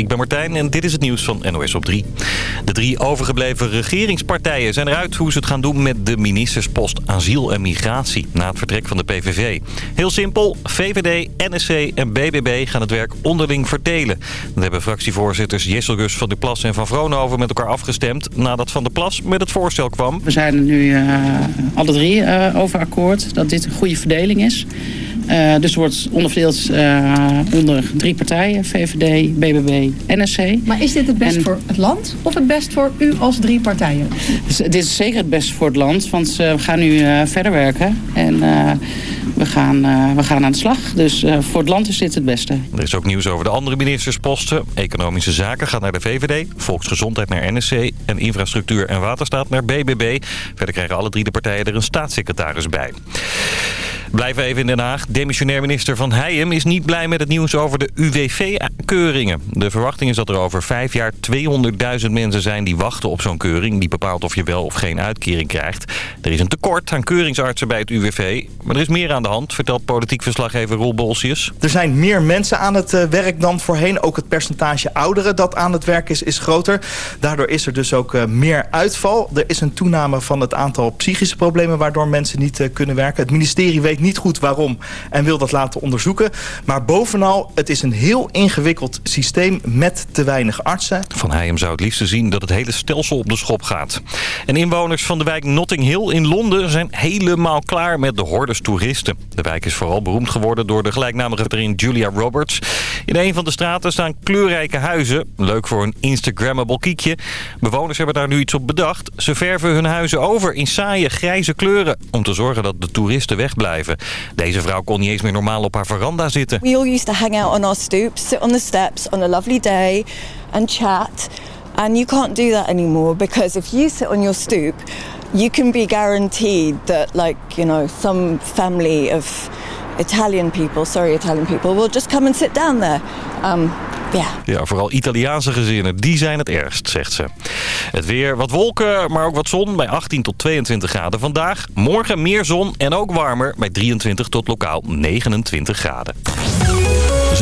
Ik ben Martijn en dit is het nieuws van NOS op 3. De drie overgebleven regeringspartijen zijn eruit hoe ze het gaan doen met de ministerspost asiel en migratie na het vertrek van de PVV. Heel simpel, VVD, NSC en BBB gaan het werk onderling verdelen. Dat hebben fractievoorzitters Jesselgus van der Plas en Van Vroonhoven met elkaar afgestemd nadat Van der Plas met het voorstel kwam. We zijn er nu uh, alle drie uh, over akkoord dat dit een goede verdeling is. Uh, dus het wordt onderverdeeld uh, onder drie partijen. VVD, BBB, NSC. Maar is dit het best en, voor het land of het best voor u als drie partijen? Dus, dit is zeker het best voor het land. Want uh, we gaan nu verder werken. En we, gaan, we gaan aan de slag. Dus voor het land is dit het beste. Er is ook nieuws over de andere ministersposten. Economische zaken gaat naar de VVD. Volksgezondheid naar NSC. En infrastructuur en waterstaat naar BBB. Verder krijgen alle drie de partijen er een staatssecretaris bij. Blijven even in Den Haag. Demissionair minister Van Heijem is niet blij met het nieuws over de UWV-keuringen. De verwachting is dat er over vijf jaar 200.000 mensen zijn die wachten op zo'n keuring. Die bepaalt of je wel of geen uitkering krijgt. Er is een tekort aan keuringsartsen bij het UWV. Maar er is meer aan de hand, vertelt politiek verslaggever Roel Bolsius. Er zijn meer mensen aan het werk dan voorheen. Ook het percentage ouderen dat aan het werk is, is groter. Daardoor is er dus ook meer uitval. Er is een toename van het aantal psychische problemen waardoor mensen niet kunnen werken. Het ministerie weet niet goed waarom en wil dat laten onderzoeken. Maar bovenal, het is een heel ingewikkeld systeem met te weinig artsen. Van Heijem zou het liefst zien dat het hele stelsel op de schop gaat. En inwoners van de wijk Notting Hill in Londen zijn helemaal klaar met de hordes toeristen. De wijk is vooral beroemd geworden door de gelijknamige erin Julia Roberts. In een van de straten staan kleurrijke huizen. Leuk voor een Instagrammable kiekje. Bewoners hebben daar nu iets op bedacht. Ze verven hun huizen over in saaie grijze kleuren... om te zorgen dat de toeristen wegblijven. Deze vrouw kon niet eens meer normaal op haar veranda zitten. We all used to hang out on our stoop, sit on the steps on a lovely day and chat. And you can't do that anymore because if you sit on your stoop, you can be guaranteed that like, you know, some family of Italian people, sorry Italian people, will just come and sit down there. Um, yeah. Ja, vooral Italiaanse gezinnen, die zijn het ergst, zegt ze. Het weer, wat wolken, maar ook wat zon bij 18 tot 22 graden vandaag. Morgen meer zon en ook warmer bij 23 tot lokaal 29 graden.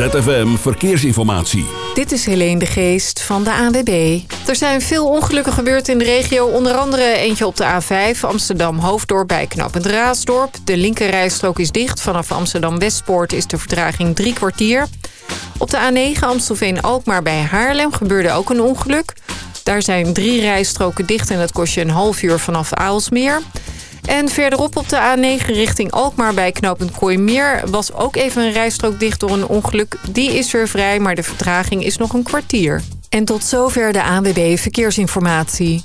ZFM Verkeersinformatie. Dit is Helene de Geest van de ANWB. Er zijn veel ongelukken gebeurd in de regio. Onder andere eentje op de A5 Amsterdam-Hoofddorp bij knooppunt Raasdorp. De linkerrijstrook is dicht. Vanaf Amsterdam-Westpoort is de vertraging drie kwartier. Op de A9 Amstelveen-Alkmaar bij Haarlem gebeurde ook een ongeluk. Daar zijn drie rijstroken dicht en dat kost je een half uur vanaf Aalsmeer. En verderop op de A9 richting Alkmaar bij knooppunt Kooimeer... was ook even een rijstrook dicht door een ongeluk. Die is weer vrij, maar de vertraging is nog een kwartier. En tot zover de ANWB Verkeersinformatie.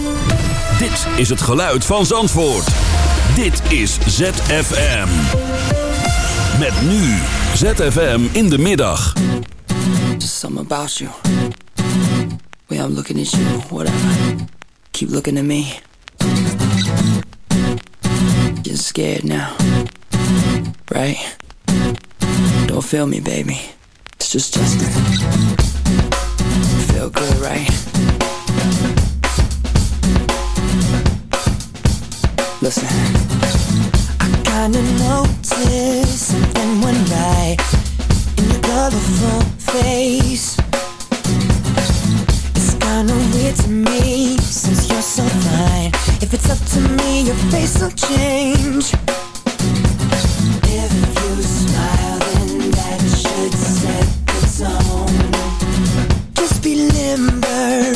Dit is het geluid van Zandvoort. Dit is ZFM. Met nu ZFM in de middag. Something about you. Way I'm looking at you, whatever. Keep looking at me. Getting scared now. Right? Don't feel me, baby. It's just Justin. Feel good, right? Listen. I kinda noticed something went right in your colorful face. It's kinda weird to me since you're so fine. If it's up to me, your face will change. If you smile, then that should set the tone. Just be limber,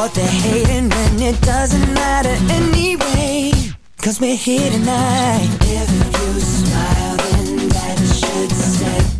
what they're hating when it doesn't matter anyway. Cause we're here tonight. If you smile then that should set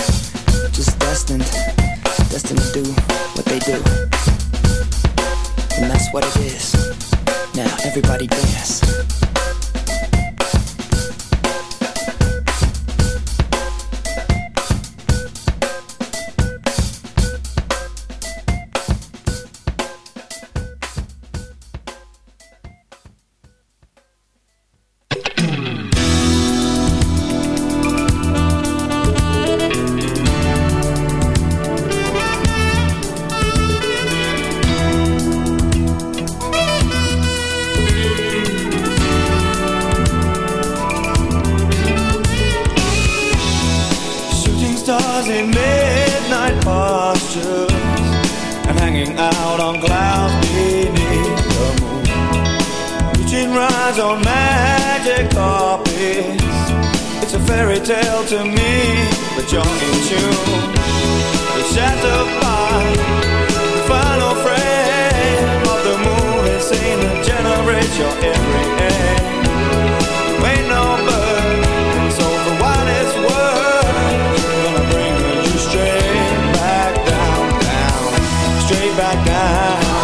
back down.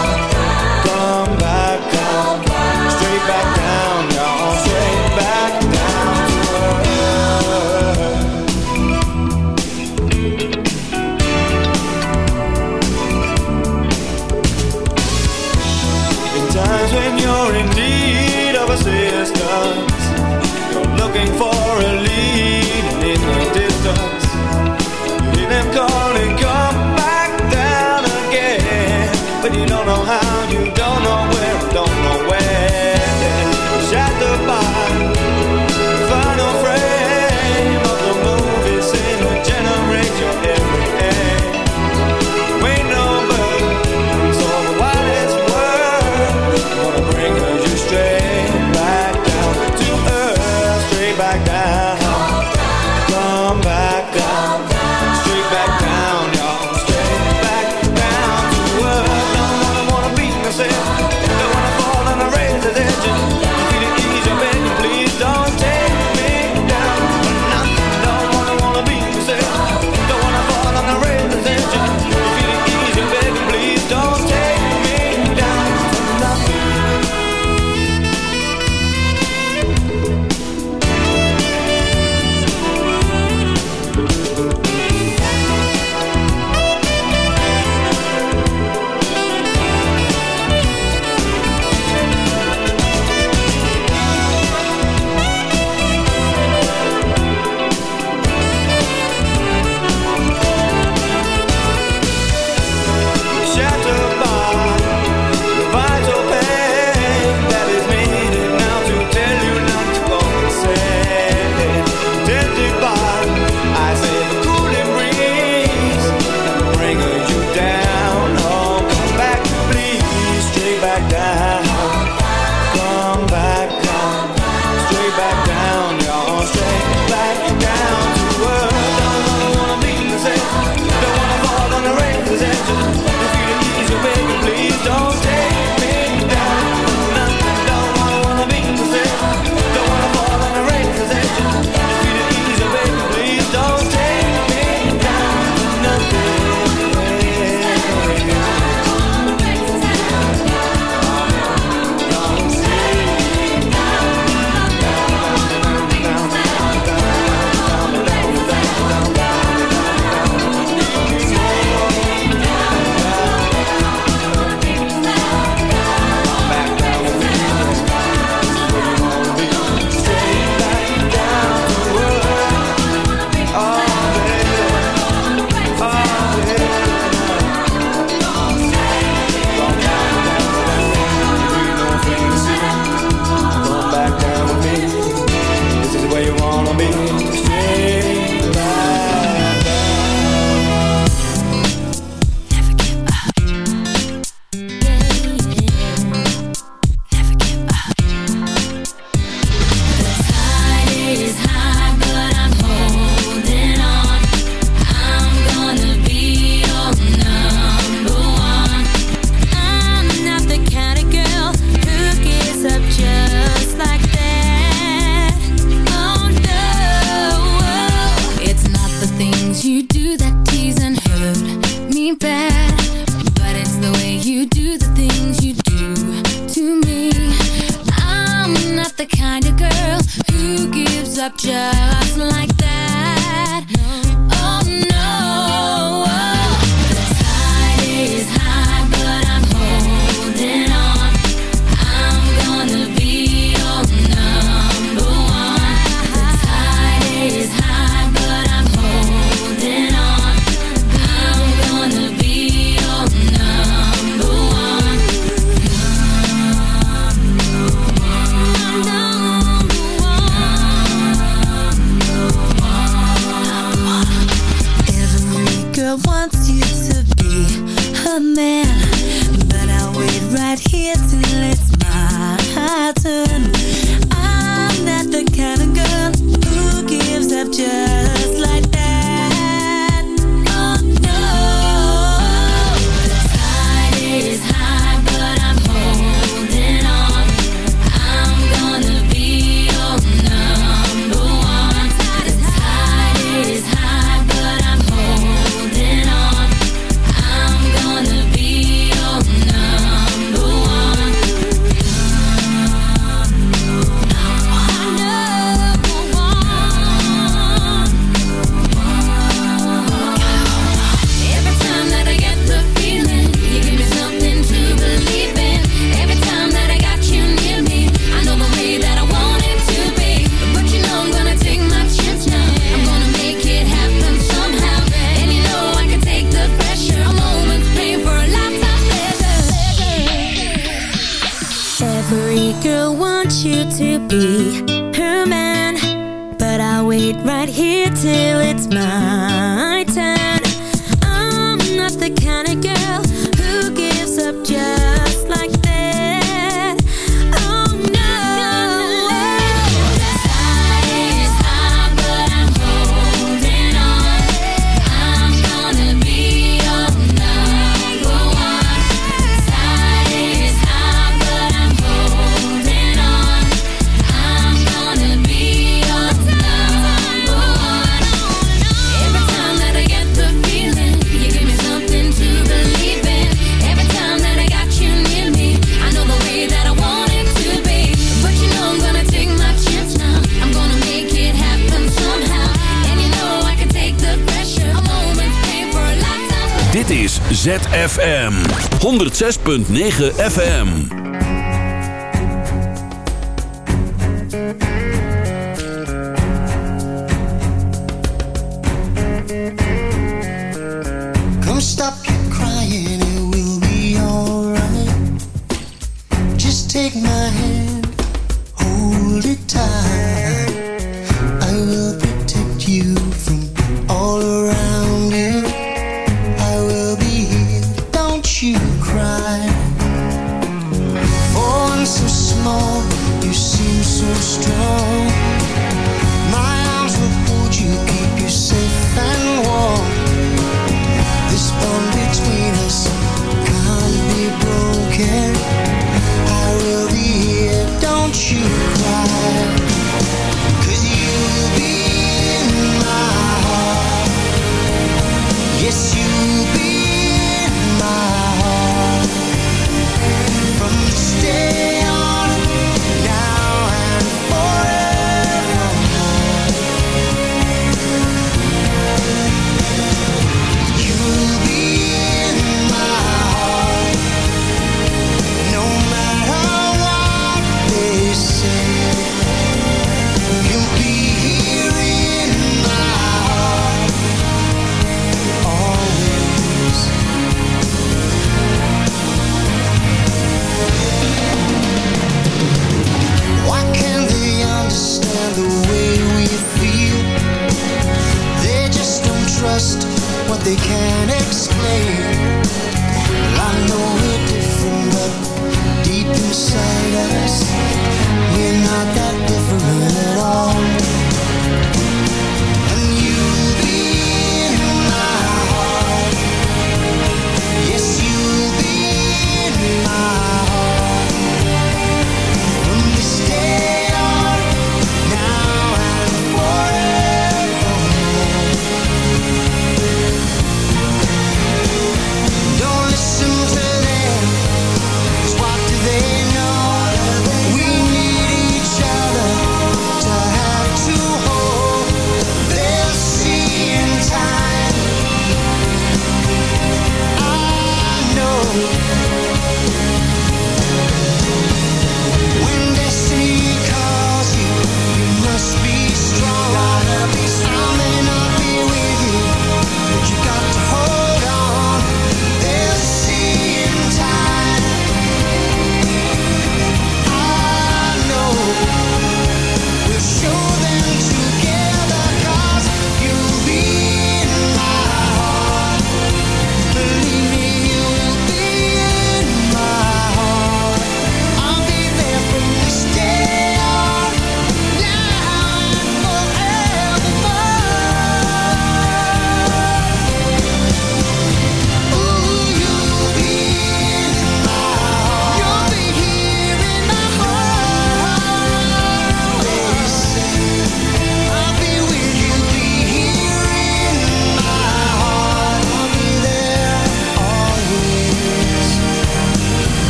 Just till it's my ZFM 106.9 FM.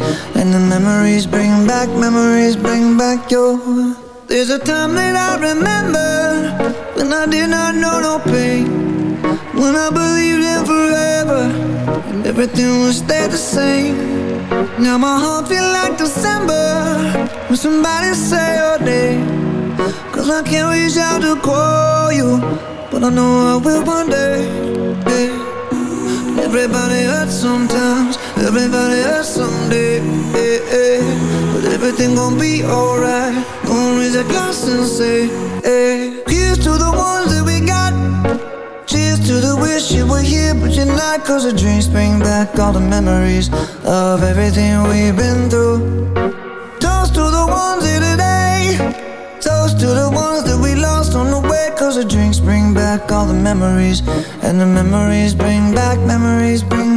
And the memories bring back, memories bring back your. There's a time that I remember when I did not know no pain. When I believed in forever and everything would stay the same. Now my heart feel like December when somebody say your name. Cause I can't reach out to call you, but I know I will one day. yeah. Everybody hurts sometimes, everybody hurts someday. yeah, yeah. But everything gon' be alright. Gonna raise a glass and say, hey. Here's to the ones that we got. Cheers to the wish you were here, but you're not. Cause the drinks bring back all the memories of everything we've been through. Toast to the ones here today. Toast to the ones that we lost on the way. Cause the drinks bring back all the memories. And the memories bring back, memories bring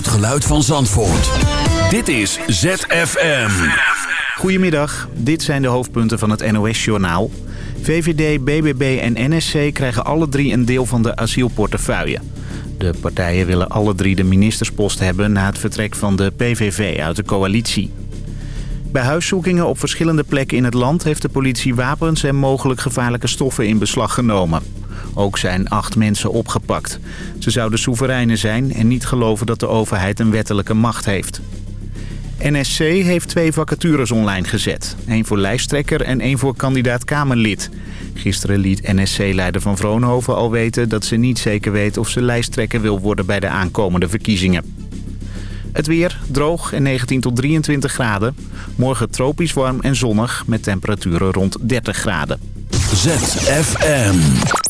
Het geluid van Zandvoort. Dit is ZFM. Goedemiddag, dit zijn de hoofdpunten van het NOS-journaal. VVD, BBB en NSC krijgen alle drie een deel van de asielportefeuille. De partijen willen alle drie de ministerspost hebben... na het vertrek van de PVV uit de coalitie. Bij huiszoekingen op verschillende plekken in het land... heeft de politie wapens en mogelijk gevaarlijke stoffen in beslag genomen. Ook zijn acht mensen opgepakt. Ze zouden soevereinen zijn en niet geloven dat de overheid een wettelijke macht heeft. NSC heeft twee vacatures online gezet. Eén voor lijsttrekker en één voor kandidaat-Kamerlid. Gisteren liet NSC-leider Van Vroonhoven al weten dat ze niet zeker weet of ze lijsttrekker wil worden bij de aankomende verkiezingen. Het weer droog en 19 tot 23 graden. Morgen tropisch warm en zonnig met temperaturen rond 30 graden. ZFM.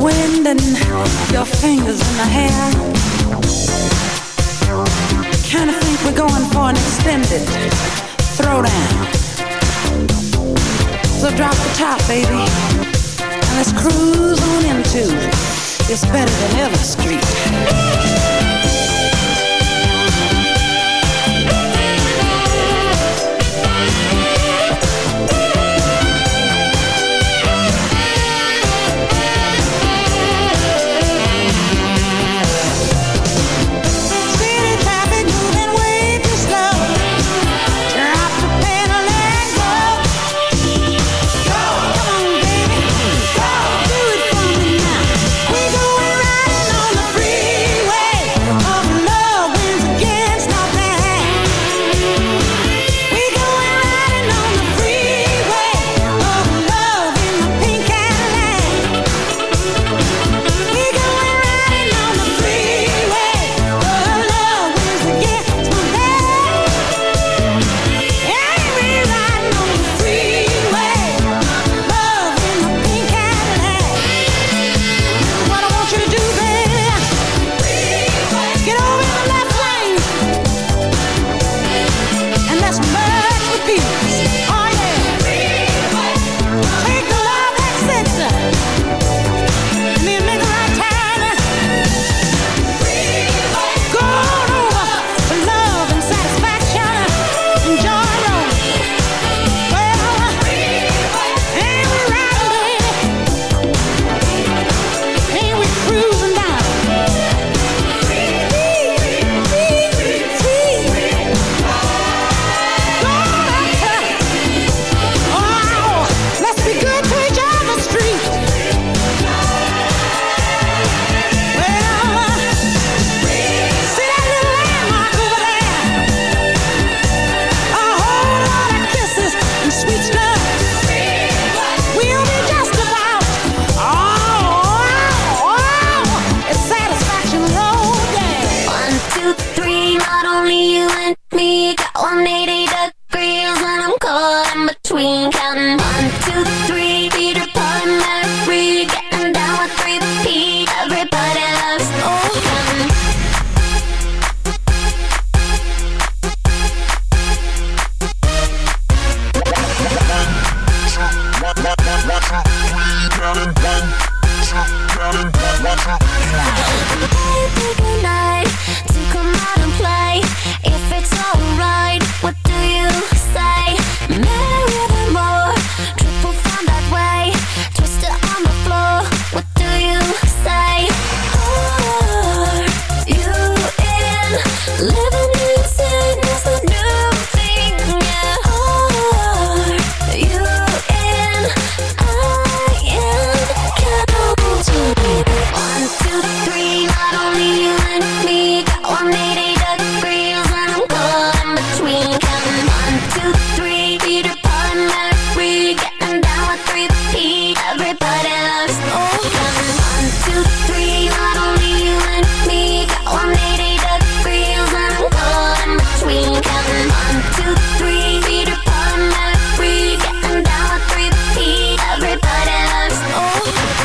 wind and your fingers in the hair. Kinda think we're going for an extended throwdown. So drop the top, baby, and let's cruise on into. It's better than ever, street.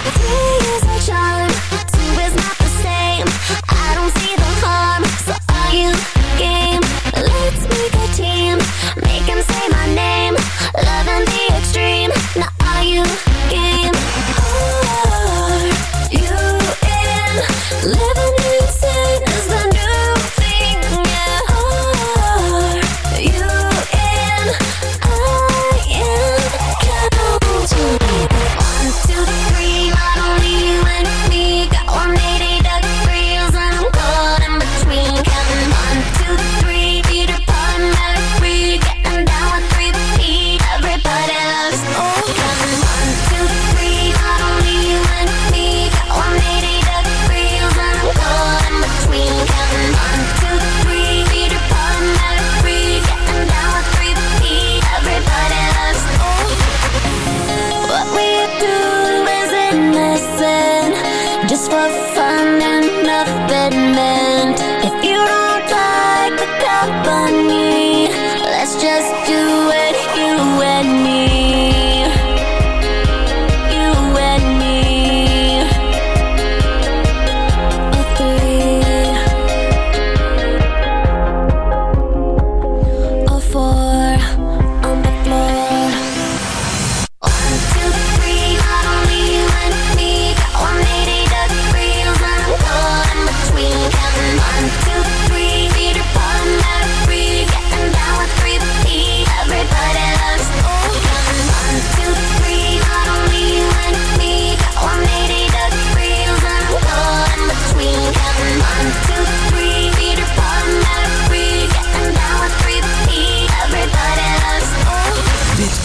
Three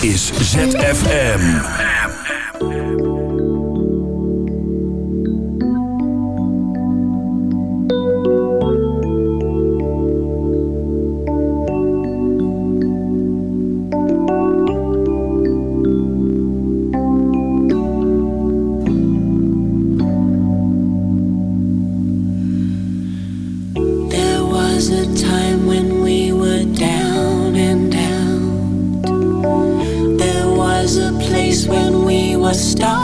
is ZFM. We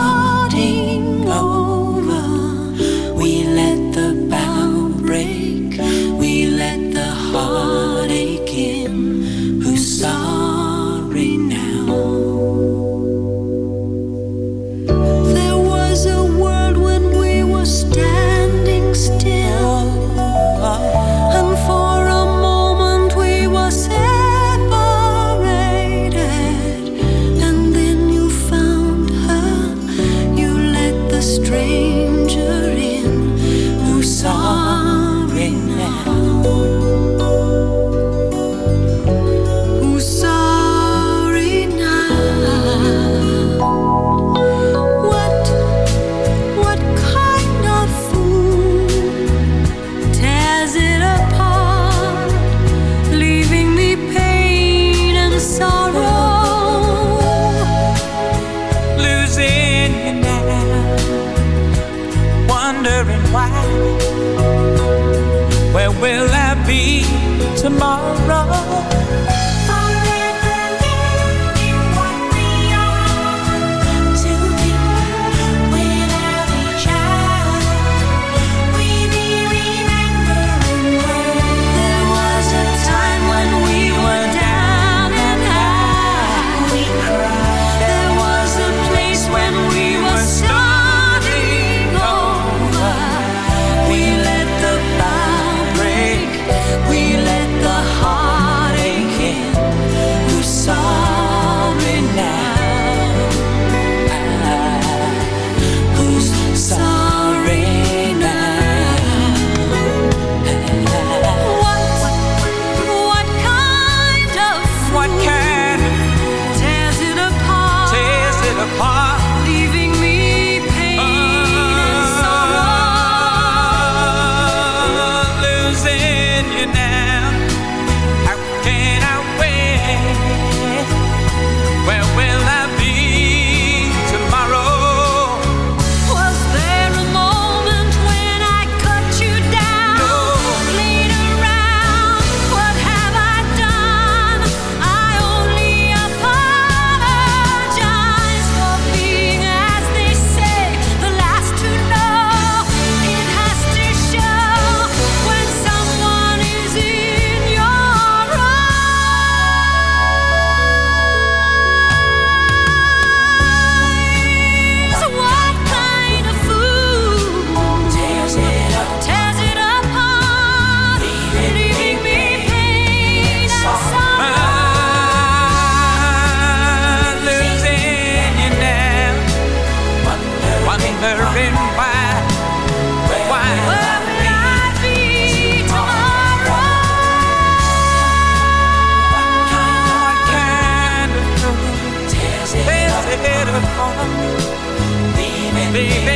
baby.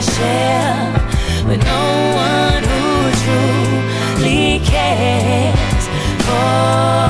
to share with no one who truly cares for.